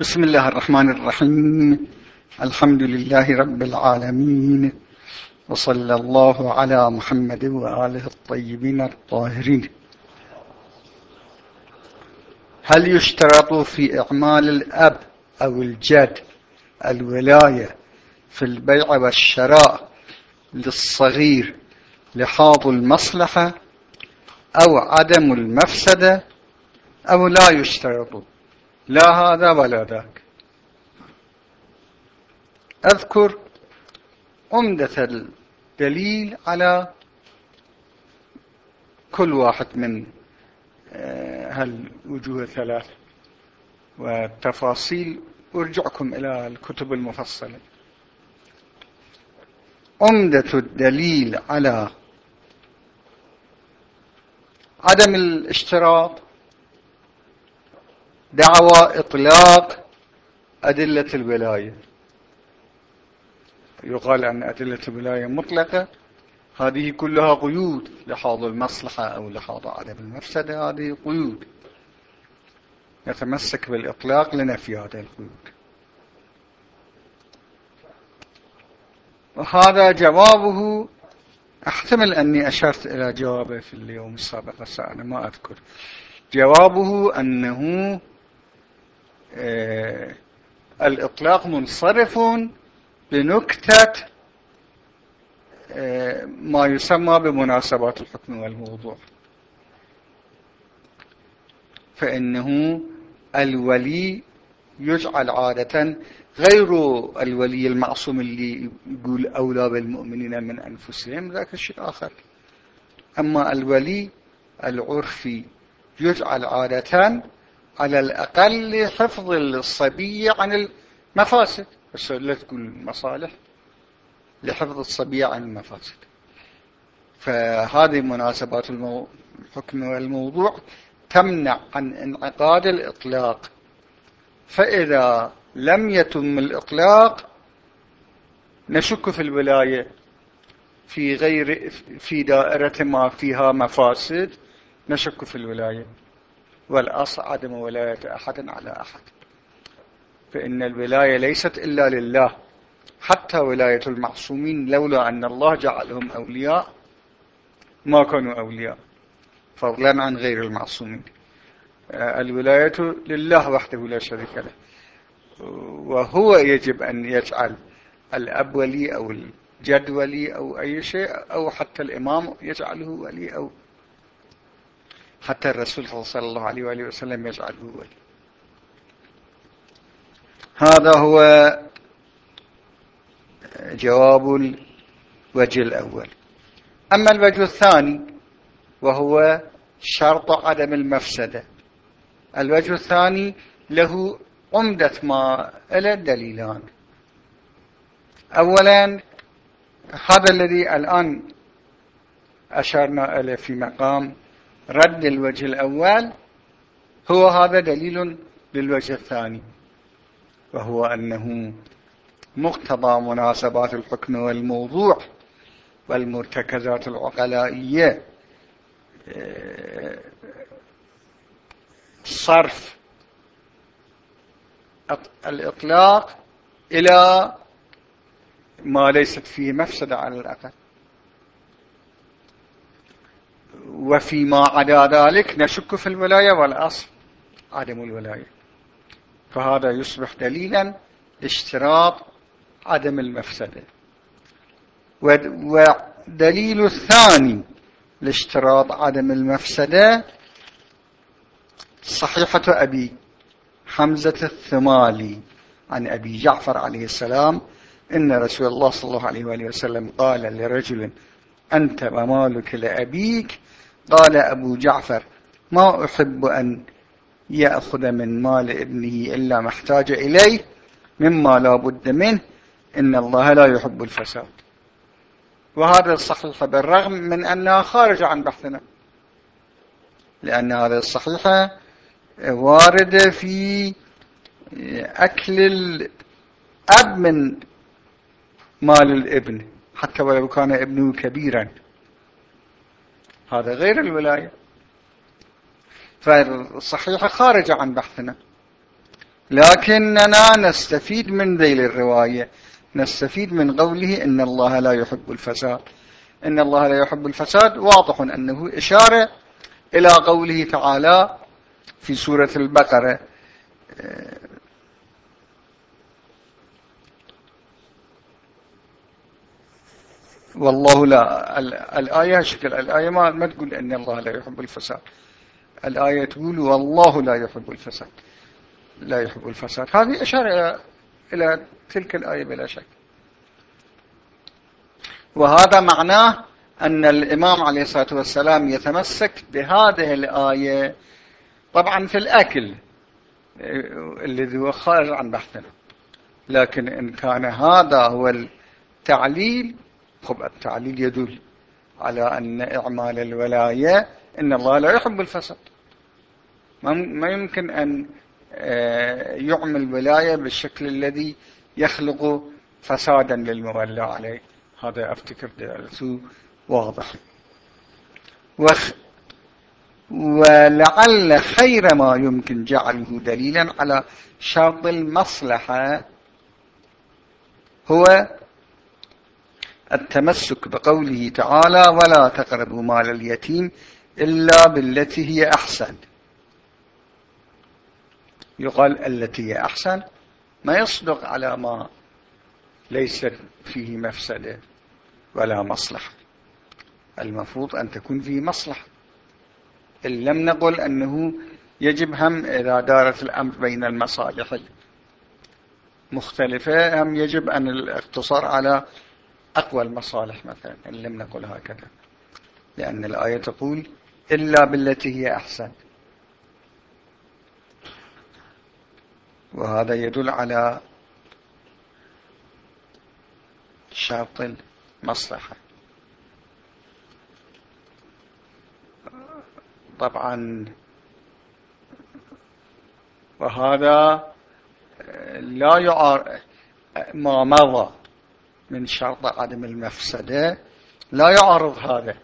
بسم الله الرحمن الرحيم. الحمد لله رب العالمين. وصلى الله على محمد وآله الطيبين الطاهرين. هل يشترط في إعمال الأب أو الجد الولاية في البيع والشراء للصغير لحاظ المصلحة أو عدم المفسدة أو لا يشترط؟ لا هذا ولا ذاك. أذكر عمدة الدليل على كل واحد من آه، هالوجوه الثلاث. والتفاصيل أرجعكم إلى الكتب المفصلة. عمدة الدليل على عدم الاشتراط دعوى إطلاق أدلة الولاية. يقال أن أدلة الولاية مطلقة. هذه كلها قيود لحاظ المصلحة أو لحاظ عدم المفسدة هذه قيود. نتمسك بالإطلاق لنفي هذه القيود. وهذا جوابه. أحتمل أني أشرت إلى جوابه في اليوم السابق أنا ما أذكر. جوابه أنه الإطلاق منصرف بنكتة آه ما يسمى بمناسبات الحكم والموضوع. فإنه الولي يجعل عادة غير الولي المعصوم اللي يقول أولى بالمؤمنين من أنفسهم ذاك الشيء آخر. أما الولي العرفي يجعل عادة على الأقل حفظ الصبي عن المفاسد. بس لا تقول مصالح لحفظ الصبي عن المفاسد. فهذه مناسبات الحكم والموضوع تمنع عن انعقاد الإطلاق. فإذا لم يتم الإطلاق نشك في الولاية. في غير في دائرة ما فيها مفاسد نشك في الولاية. والأصل عدم ولاية أحد على أحد. فإن الولاية ليست إلا لله. حتى ولاية المعصومين لولا أن الله جعلهم أولياء ما كانوا أولياء. فضلا عن غير المعصومين. الولاية لله وحده لا شريك له. وهو يجب أن يجعل الأب ولي أو الجد ولي أو أي شيء أو حتى الإمام يجعله ولي أو حتى الرسول صلى الله عليه وآله وسلم يجعله ولي هذا هو جواب الوجه الأول. أما الوجه الثاني وهو شرط عدم المفسدة. الوجه الثاني له عمدة ما إلى دليلان. أولا هذا الذي الآن أشرنا إليه في مقام رد الوجه الأول هو هذا دليل للوجه الثاني وهو أنه مقتضى مناسبات الحكم والموضوع والمرتكزات العقلائية. صرف الإطلاق إلى ما ليست فيه مفسدة على الأقل. وفيما عدا ذلك نشك في الولاية والأصل عدم الولاية. فهذا يصبح دليلا اشتراط عدم المفسدة. ودليل الثاني لاشتراط عدم المفسدة صحيحة أبي حمزة الثمالي عن أبي جعفر عليه السلام إن رسول الله صلى الله عليه وآله وسلم قال لرجل أنت ومالك لأبيك قال أبو جعفر ما أحب أن يأخذ من مال ابنه إلا ما احتاج إليه مما لا بد منه إن الله لا يحب الفساد. وهذا الصحيح بالرغم من أنها خارجة عن بحثنا لأن هذه الصحيحة واردة في أكل الأب من مال الابن حتى ولو كان ابنه كبيرا. هذا غير الولاية. فالصحيحة خارجة عن بحثنا. لكننا نستفيد من ذيل الرواية. نستفيد من قوله إن الله لا يحب الفساد. إن الله لا يحب الفساد واضح أنه إشارة إلى قوله تعالى في سورة البقرة. والله لا الآية شكل الآية ما, ما تقول أن الله لا يحب الفساد. الآية تقول والله لا يحب الفساد. لا يحب الفساد. هذه إشارة إلى تلك الآية بلا شك. وهذا معناه أن الإمام عليه الصلاة والسلام يتمسك بهذه الآية. طبعا في الأكل الذي هو خارج عن بحثنا. لكن إن كان هذا هو التعليل خب التعليل يدل على أن إعمال الولاية إن الله لا يحب الفساد. ما يمكن أن آه، يعمل الولاية بالشكل الذي يخلق فسادا للمولى عليه. هذا أفتكر دلالته واضح. وخ ولعل خير ما يمكن جعله دليلا على شرط المصلحة هو التمسك بقوله تعالى ولا تقربوا مال اليتيم إلا بالتي هي أحسن. يقال التي هي أحسن ما يصدق على ما ليس فيه مفسدة ولا مصلحة. المفروض أن تكون فيه مصلحة. إن لم نقل أنه يجب هم إذا دارت الأمر بين المصالح. مختلفة هم يجب أن الاقتصار على أقوى المصالح مثلا إن لم نقل هكذا. لأن الآية تقول إلا بالتي هي أحسن. وهذا يدل على شرط المصلحة. طبعا وهذا لا يعار ما مضى. من شرط عدم المفسدة. لا يعارض هذا.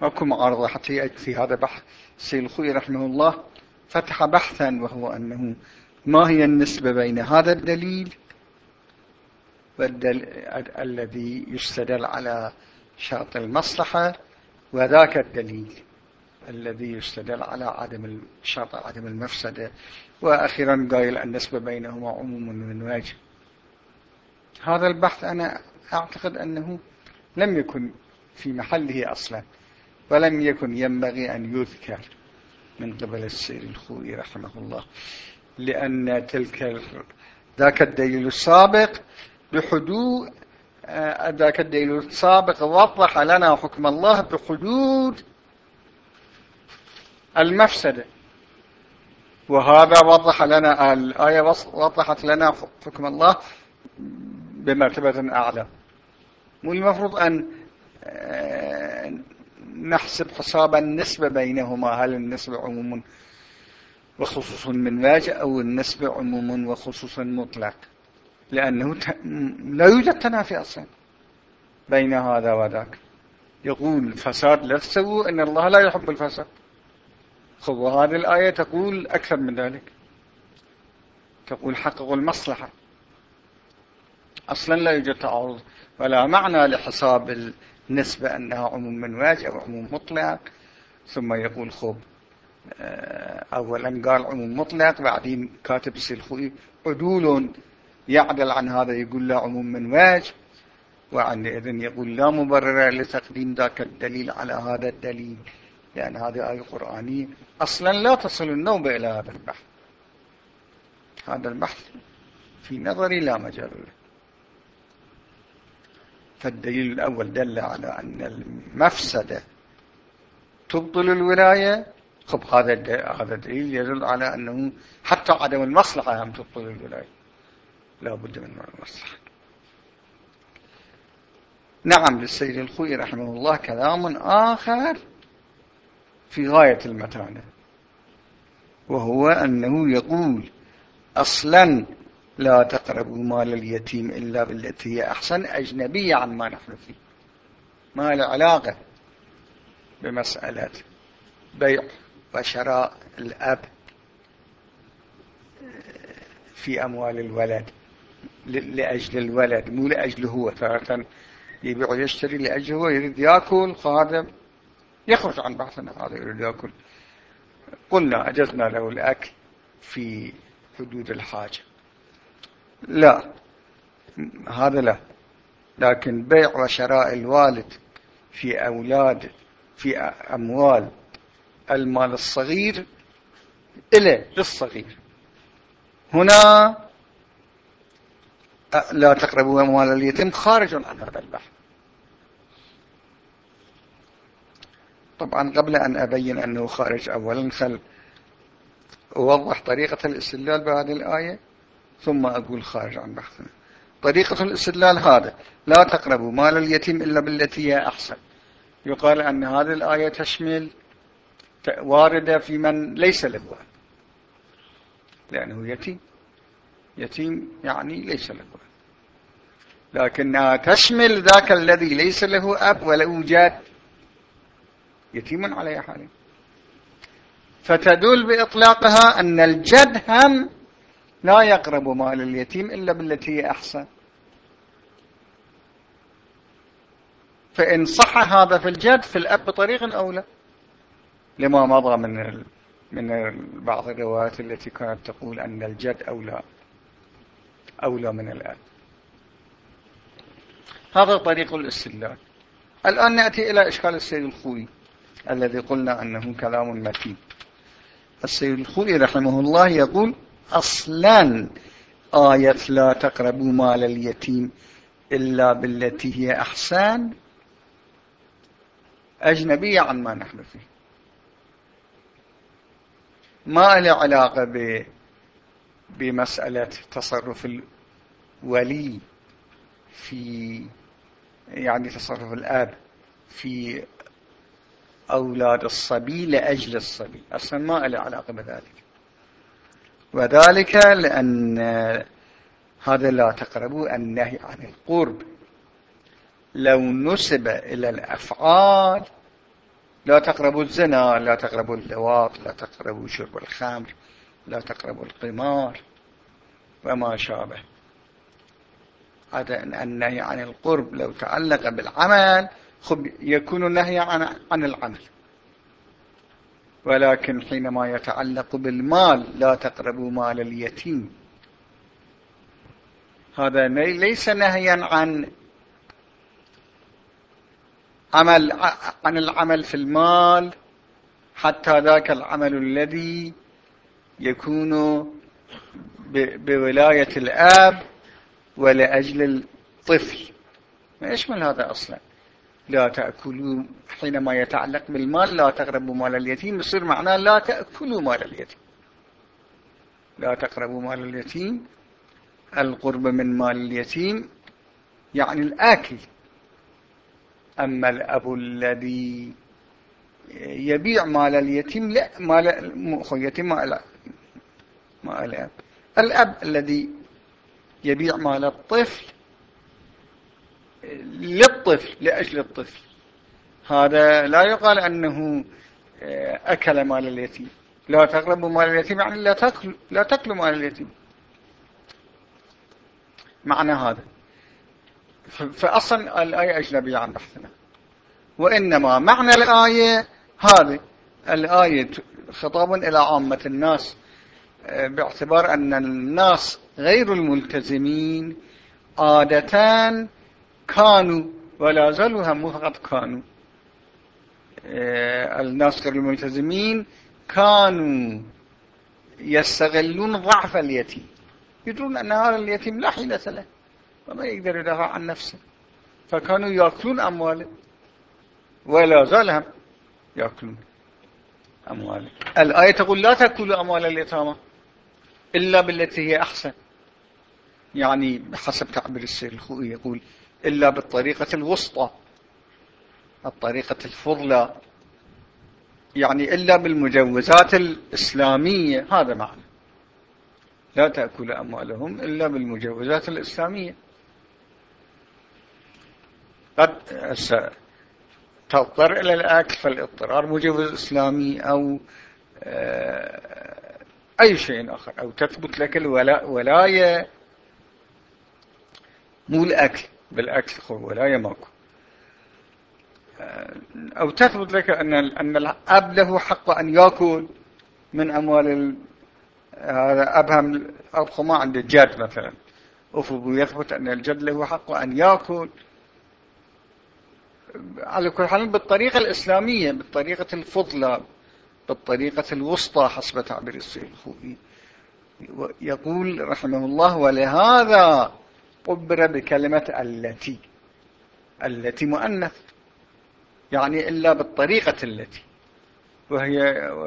ماكو معارضة حتى في هذا بحث. سيد الخوي رحمه الله فتح بحثا وهو أنه ما هي النسبة بين هذا الدليل. الذي يستدل على شرط المصلحة وذاك الدليل الذي يستدل على عدم شرط عدم المفسدة. وأخيرا قايل النسبة بينهما عموم من وجه هذا البحث أنا أعتقد أنه لم يكن في محله أصلا ولم يكن ينبغي أن يذكر من قبل السير الخوي رحمه الله لأن تلك ذاك الدليل السابق بحدود آه، ذاك الدليل السابق وضح لنا حكم الله بحدود المفسدة. وهذا وضح لنا الآية وضحت لنا حكم الله بمرتبة أعلى. والمفروض أن آه، نحسب حساب النسبة بينهما هل النسبة عموم وخصوص من واجه أو النسبة عموم وخصوص مطلق؟ لأنه لا يوجد تنافي أصلا بين هذا وذاك. يقول فساد لا تسووا أن الله لا يحب الفساد. خب وهذه الآية تقول أكثر من ذلك. تقول حقق المصلحة. أصلا لا يوجد تعارض ولا معنى لحساب النسبة أنها عموم من واجه أو عموم مطلق. ثم يقول خب آه، أولا قال عموم مطلق بعدين كاتب السلخوي عدول يعدل عن هذا يقول لا عموم من وجه وعندئذ يقول لا مبرر لتقديم ذاك الدليل على هذا الدليل. لأن هذه آية قرآنية أصلا لا تصل النوبة إلى هذا البحث. هذا البحث في نظري لا مجال له. فالدليل الأول دل على أن المفسدة تبطل الولاية. خب هذا هذا الدليل يدل على أنه حتى عدم المصلحة هم تبطل الولاية. لا بد من المصلحة. نعم للسيد الخوي رحمه الله كلام آخر. في غاية المتانة وهو أنه يقول أصلا لا تقربوا مال اليتيم إلا بالتي هي أحسن أجنبية عن ما نحن فيه ما له علاقة بمسألة بيع وشراء الأب في أموال الولد لأجل الولد مو لأجله هو تارة يبيع ويشتري لأجله هو يريد يأكل خادم يخرج عن بحثنا هذا يريد يأكل. قلنا أجزنا له الأكل في حدود الحاجة. لا هذا لا. لكن بيع وشراء الوالد في أولاد في أموال المال الصغير إلى للصغير. هنا لا تقربوا أموال اليتيم خارج عن هذا البحث. طبعا قبل أن أبين أنه خارج أولا خل أوضح طريقة الاستدلال بهذه الآية ثم أقول خارج عن بحثنا. طريقة الاستدلال هذا لا تقربوا مال اليتيم إلا بالتي هي أحسن. يقال أن هذه الآية تشمل واردة في من ليس له لأنه يتيم. يتيم يعني ليس له لكنها تشمل ذاك الذي ليس له أب وله جاد يتيم على حال فتدل بإطلاقها أن الجد هم لا يقرب مال اليتيم إلا بالتي هي أحسن. فإن صح هذا في الجد في الأب بطريق أولى. لما مضى من من بعض الروايات التي كانت تقول أن الجد أولى أولى من الأب. هذا طريق الاستدلال. الآن نأتي إلى إشكال السيد الخوي. الذي قلنا أنه كلام متين. السيد الخوي رحمه الله يقول أصلا آية لا تقربوا مال اليتيم إلا بالتي هي أحسن. أجنبية عن ما نحن فيه. ما له علاقة بمسألة تصرف الولي في يعني تصرف الآب في أولاد الصبي لأجل الصبي. أصلا ما له علاقة بذلك. وذلك لأن هذا لا تقربوا النهي عن القرب. لو نسب إلى الأفعال لا تقربوا الزنا لا تقربوا اللواط لا تقربوا شرب الخمر لا تقربوا القمار وما شابه. هذا النهي عن القرب لو تعلق بالعمل خب يكون النهي عن, عن العمل. ولكن حينما يتعلق بالمال لا تقربوا مال اليتيم. هذا ليس نهيا عن عمل عن العمل في المال حتى ذاك العمل الذي يكون بولاية الآب ولأجل الطفل. ما يشمل هذا أصلا. لا تأكلوا حينما يتعلق بالمال لا تقربوا مال اليتيم. يصير معناه لا تأكلوا مال اليتيم. لا تقربوا مال اليتيم. القرب من مال اليتيم يعني الآكل. أما الأب الذي يبيع مال اليتيم لا مال اليتيم ما ما الأب. الأب الذي يبيع مال الطفل للطفل لأجل الطفل. هذا لا يقال أنه آه، أكل مال اليتيم. لا تقربوا مال اليتيم يعني لا تأكل لا تأكلوا مال اليتيم. معنى هذا. فأصلا الآية أجنبية عن بحثنا. وإنما معنى الآية هذه. الآية خطاب إلى عامة الناس آه، باعتبار أن الناس غير الملتزمين عادة كانوا ولا زالوا هم فقط كانوا. آه، الناس غير الملتزمين كانوا يستغلون ضعف اليتيم. يدرون أن هذا اليتيم لا حيلة له وما يقدر يدافع عن نفسه. فكانوا يأكلون أمواله ولا زالهم يأكلون أمواله الآية تقول لا تأكلوا أموال اليتامى إلا بالتي هي أحسن. يعني بحسب تعبير السيد الخوئي يقول إلا بالطريقة الوسطى الطريقة الفضلى. يعني إلا بالمجوزات الإسلامية هذا معنى. لا تأكل أموالهم إلا بالمجوزات الإسلامية. قد تضطر إلى الأكل فالاضطرار مجوز إسلامي أو آه، أي شيء آخر أو تثبت لك الولاية مو الأكل. بالأكل ماكو آه، أو تثبت لك أن أن الأب له حق أن يأكل من أموال هذا أبهم ما عند الجد مثلا. أفرض يثبت أن الجد له حق أن يأكل. على كل حال بالطريقة الإسلامية بالطريقة الفضلى بالطريقة الوسطى حسب تعبير السيد الخوئي يقول رحمه الله ولهذا قبر بكلمة التي التي مؤنث يعني إلا بالطريقة التي وهي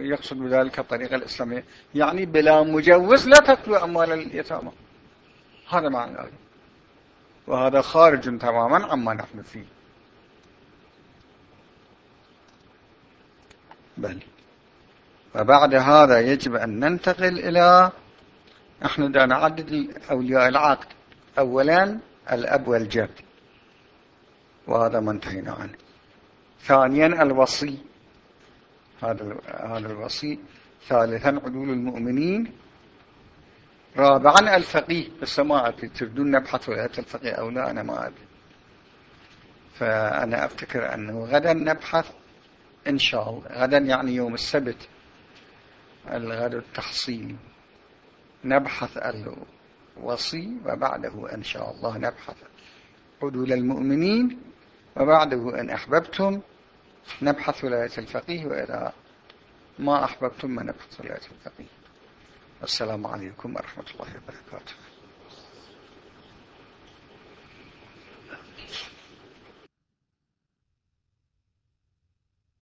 يقصد بذلك الطريقة الإسلامية يعني بلا مجوز لا تتلو أموال اليتامى. هذا معنى الآية. وهذا خارج تماما عما نحن فيه. بل وبعد هذا يجب أن ننتقل إلى نحن دا نعدد أولياء العقد. أولا الأب والجد وهذا ما انتهينا عنه ثانيا الوصي هذا هذا الوصي. ثالثا عدول المؤمنين. رابعا الفقيه بس ما أدري تردون نبحث ولاية الفقيه أو لا أنا ما أدري. فأنا أفتكر أنه غدا نبحث إن شاء الله. غدا يعني يوم السبت الغد التحصيل. نبحث الوصي وبعده إن شاء الله نبحث. عدول المؤمنين وبعده إن أحببتم نبحث ولاية الفقيه وإذا ما أحببتم ما نبحث ولاية الفقيه. السلام عليكم ورحمة الله وبركاته.